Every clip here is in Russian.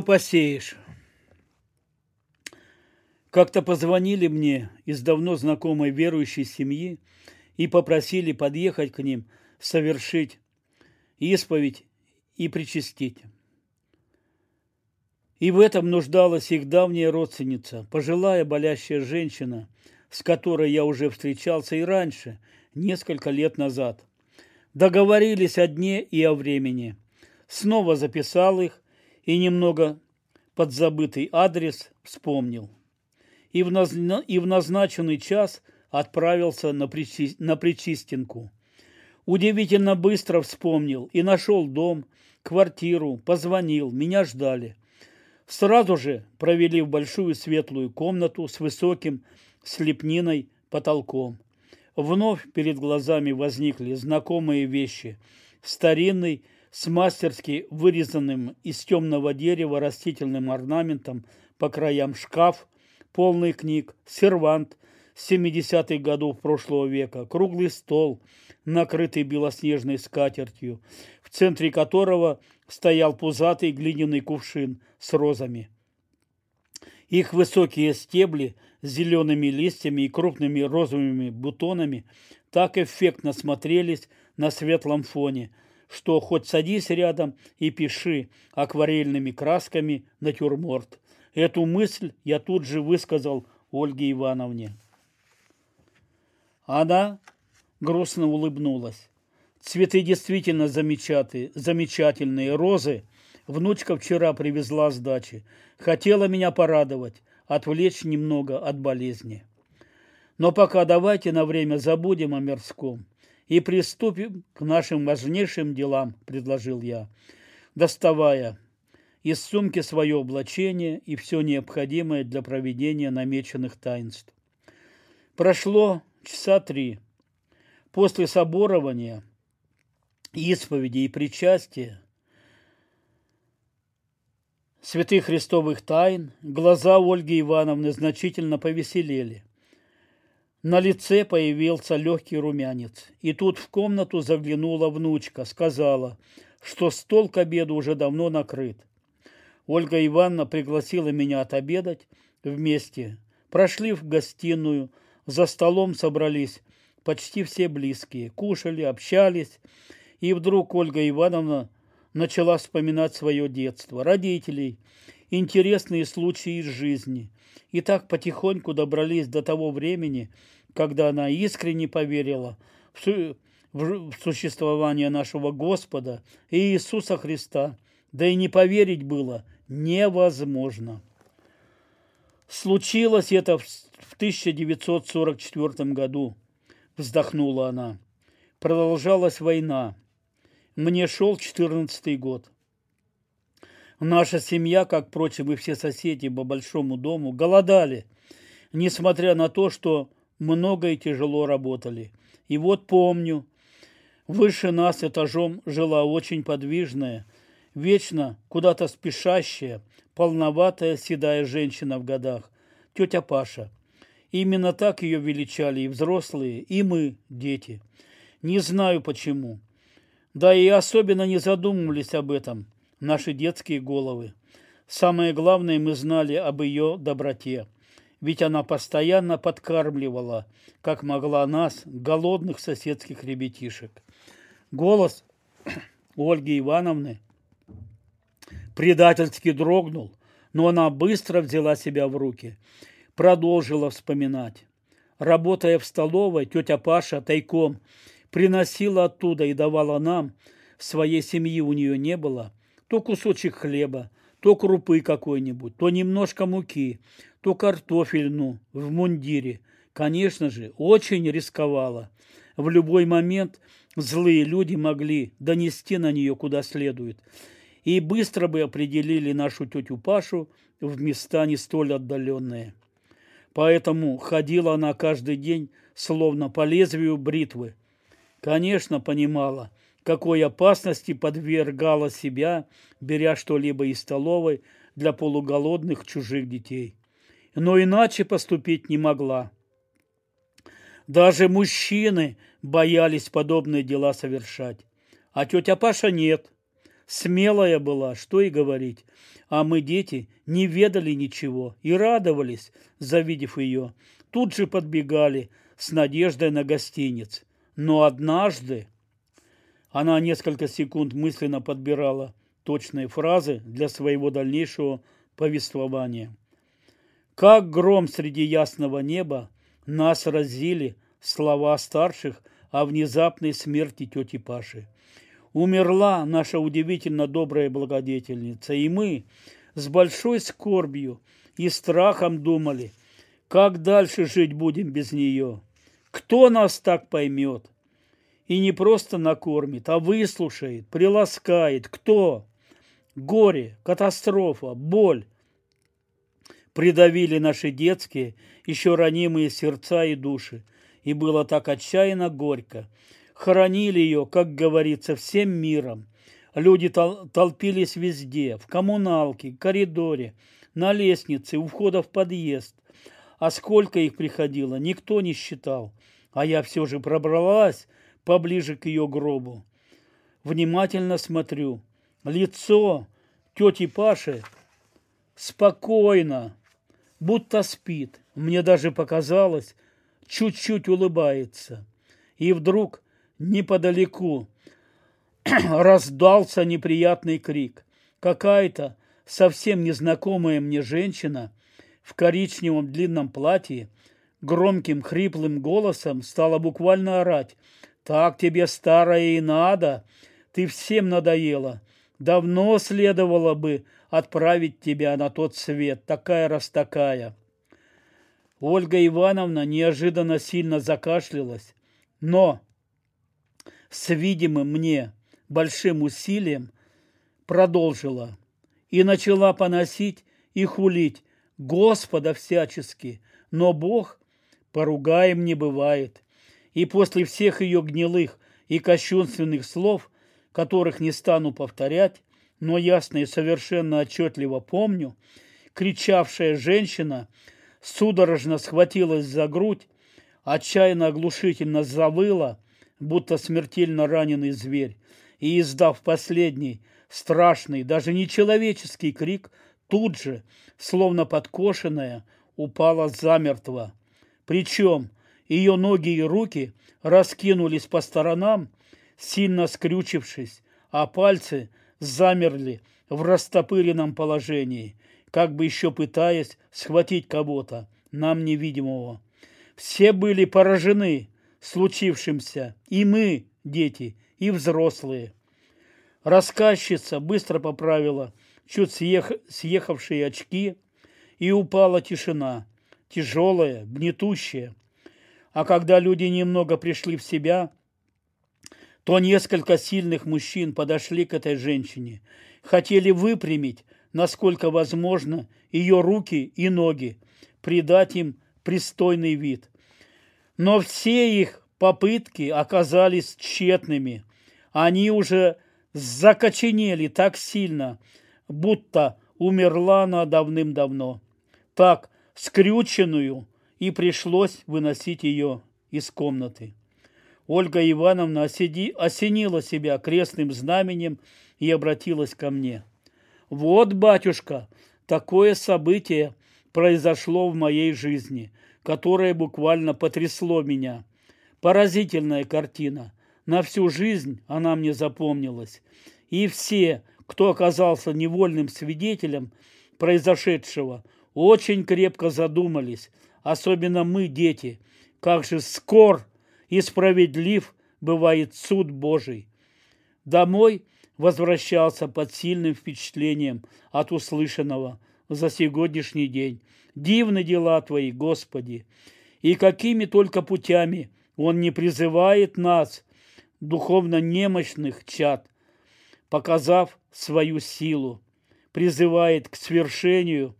посеешь. Как-то позвонили мне из давно знакомой верующей семьи и попросили подъехать к ним, совершить исповедь и причастить. И в этом нуждалась их давняя родственница, пожилая болящая женщина, с которой я уже встречался и раньше, несколько лет назад. Договорились о дне и о времени. Снова записал их и немного подзабытый адрес вспомнил. И в, назна... и в назначенный час отправился на, причи... на Причистинку. Удивительно быстро вспомнил и нашел дом, квартиру, позвонил, меня ждали. Сразу же провели в большую светлую комнату с высоким слепниной потолком. Вновь перед глазами возникли знакомые вещи. Старинный, с мастерски вырезанным из темного дерева растительным орнаментом по краям шкаф, полный книг, сервант 70-х годов прошлого века, круглый стол, накрытый белоснежной скатертью, в центре которого стоял пузатый глиняный кувшин с розами. Их высокие стебли с зелеными листьями и крупными розовыми бутонами так эффектно смотрелись на светлом фоне, что хоть садись рядом и пиши акварельными красками натюрморт. Эту мысль я тут же высказал Ольге Ивановне. Она грустно улыбнулась. Цветы действительно замечательные, розы. Внучка вчера привезла с дачи. Хотела меня порадовать, отвлечь немного от болезни. Но пока давайте на время забудем о мирском и приступим к нашим важнейшим делам, предложил я, доставая из сумки свое облачение и все необходимое для проведения намеченных таинств. Прошло часа три. После соборования – исповеди и причастия, святых христовых тайн, глаза Ольги Ивановны значительно повеселели. На лице появился легкий румянец. И тут в комнату заглянула внучка, сказала, что стол к обеду уже давно накрыт. Ольга Ивановна пригласила меня отобедать вместе. Прошли в гостиную, за столом собрались почти все близкие, кушали, общались, и вдруг Ольга Ивановна начала вспоминать свое детство, родителей, интересные случаи из жизни. И так потихоньку добрались до того времени, когда она искренне поверила в, существование нашего Господа и Иисуса Христа. Да и не поверить было невозможно. Случилось это в 1944 году, вздохнула она. Продолжалась война. Мне шел четырнадцатый год. Наша семья, как, впрочем, и все соседи по большому дому, голодали, несмотря на то, что много и тяжело работали. И вот помню, выше нас этажом жила очень подвижная, вечно куда-то спешащая, полноватая седая женщина в годах, тетя Паша. Именно так ее величали и взрослые, и мы, дети. Не знаю почему. Да и особенно не задумывались об этом наши детские головы. Самое главное, мы знали об ее доброте, ведь она постоянно подкармливала, как могла нас, голодных соседских ребятишек. Голос Ольги Ивановны предательски дрогнул, но она быстро взяла себя в руки, продолжила вспоминать. Работая в столовой, тетя Паша тайком приносила оттуда и давала нам, своей семьи у нее не было, то кусочек хлеба, то крупы какой-нибудь, то немножко муки, то картофельну в мундире. Конечно же, очень рисковала. В любой момент злые люди могли донести на нее куда следует. И быстро бы определили нашу тетю Пашу в места не столь отдаленные. Поэтому ходила она каждый день, словно по лезвию бритвы, Конечно, понимала, какой опасности подвергала себя, беря что-либо из столовой для полуголодных чужих детей. Но иначе поступить не могла. Даже мужчины боялись подобные дела совершать. А тетя Паша нет. Смелая была, что и говорить. А мы, дети, не ведали ничего и радовались, завидев ее. Тут же подбегали с надеждой на гостиниц. Но однажды она несколько секунд мысленно подбирала точные фразы для своего дальнейшего повествования. Как гром среди ясного неба нас разили слова старших о внезапной смерти тети Паши. Умерла наша удивительно добрая благодетельница, и мы с большой скорбью и страхом думали, как дальше жить будем без нее. Кто нас так поймет? И не просто накормит, а выслушает, приласкает. Кто? Горе, катастрофа, боль придавили наши детские, еще ранимые сердца и души. И было так отчаянно горько. Хоронили ее, как говорится, всем миром. Люди тол толпились везде, в коммуналке, коридоре, на лестнице, у входа в подъезд. А сколько их приходило, никто не считал. А я все же пробралась поближе к ее гробу. Внимательно смотрю. Лицо тети Паши спокойно, будто спит. Мне даже показалось, чуть-чуть улыбается. И вдруг неподалеку раздался неприятный крик. Какая-то совсем незнакомая мне женщина в коричневом длинном платье громким хриплым голосом стала буквально орать. «Так тебе, старая, и надо! Ты всем надоела! Давно следовало бы отправить тебя на тот свет, такая раз такая!» Ольга Ивановна неожиданно сильно закашлялась, но с видимым мне большим усилием продолжила и начала поносить и хулить Господа всячески, но Бог поругаем не бывает. И после всех ее гнилых и кощунственных слов, которых не стану повторять, но ясно и совершенно отчетливо помню, кричавшая женщина судорожно схватилась за грудь, отчаянно оглушительно завыла, будто смертельно раненый зверь, и, издав последний, страшный, даже нечеловеческий крик, тут же, словно подкошенная, упала замертво. Причем ее ноги и руки раскинулись по сторонам, сильно скрючившись, а пальцы замерли в растопыренном положении, как бы еще пытаясь схватить кого-то, нам невидимого. Все были поражены случившимся, и мы, дети, и взрослые. Рассказчица быстро поправила чуть съех... съехавшие очки, и упала тишина, тяжелая, гнетущая. А когда люди немного пришли в себя, то несколько сильных мужчин подошли к этой женщине, хотели выпрямить, насколько возможно, ее руки и ноги, придать им пристойный вид. Но все их попытки оказались тщетными. Они уже закоченели так сильно, будто умерла она давным-давно. Так, скрюченную, и пришлось выносить ее из комнаты. Ольга Ивановна осенила себя крестным знаменем и обратилась ко мне. «Вот, батюшка, такое событие произошло в моей жизни, которое буквально потрясло меня. Поразительная картина. На всю жизнь она мне запомнилась. И все, кто оказался невольным свидетелем произошедшего, очень крепко задумались, особенно мы, дети, как же скор и справедлив бывает суд Божий. Домой возвращался под сильным впечатлением от услышанного за сегодняшний день. Дивны дела Твои, Господи, и какими только путями – он не призывает нас, духовно немощных чад, показав свою силу, призывает к свершению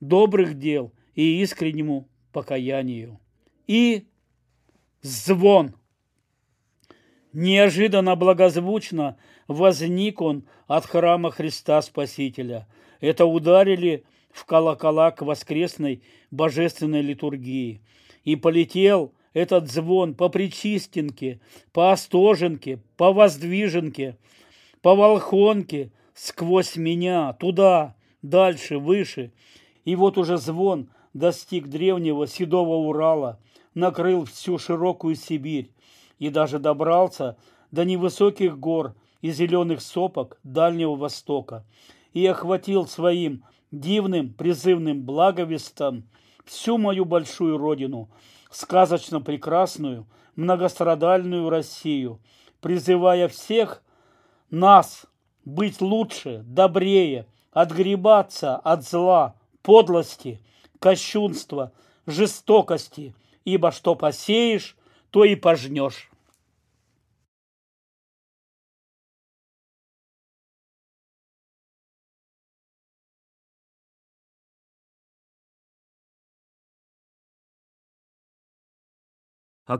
добрых дел и искреннему покаянию. И звон. Неожиданно благозвучно возник он от храма Христа Спасителя. Это ударили в колокола к воскресной божественной литургии. И полетел этот звон по Причистенке, по Остоженке, по Воздвиженке, по Волхонке, сквозь меня, туда, дальше, выше. И вот уже звон достиг древнего седого Урала, накрыл всю широкую Сибирь и даже добрался до невысоких гор и зеленых сопок Дальнего Востока и охватил своим дивным призывным благовестом всю мою большую родину, сказочно прекрасную, многострадальную Россию, призывая всех нас быть лучше, добрее, отгребаться от зла, подлости, кощунства, жестокости, ибо что посеешь, то и пожнешь.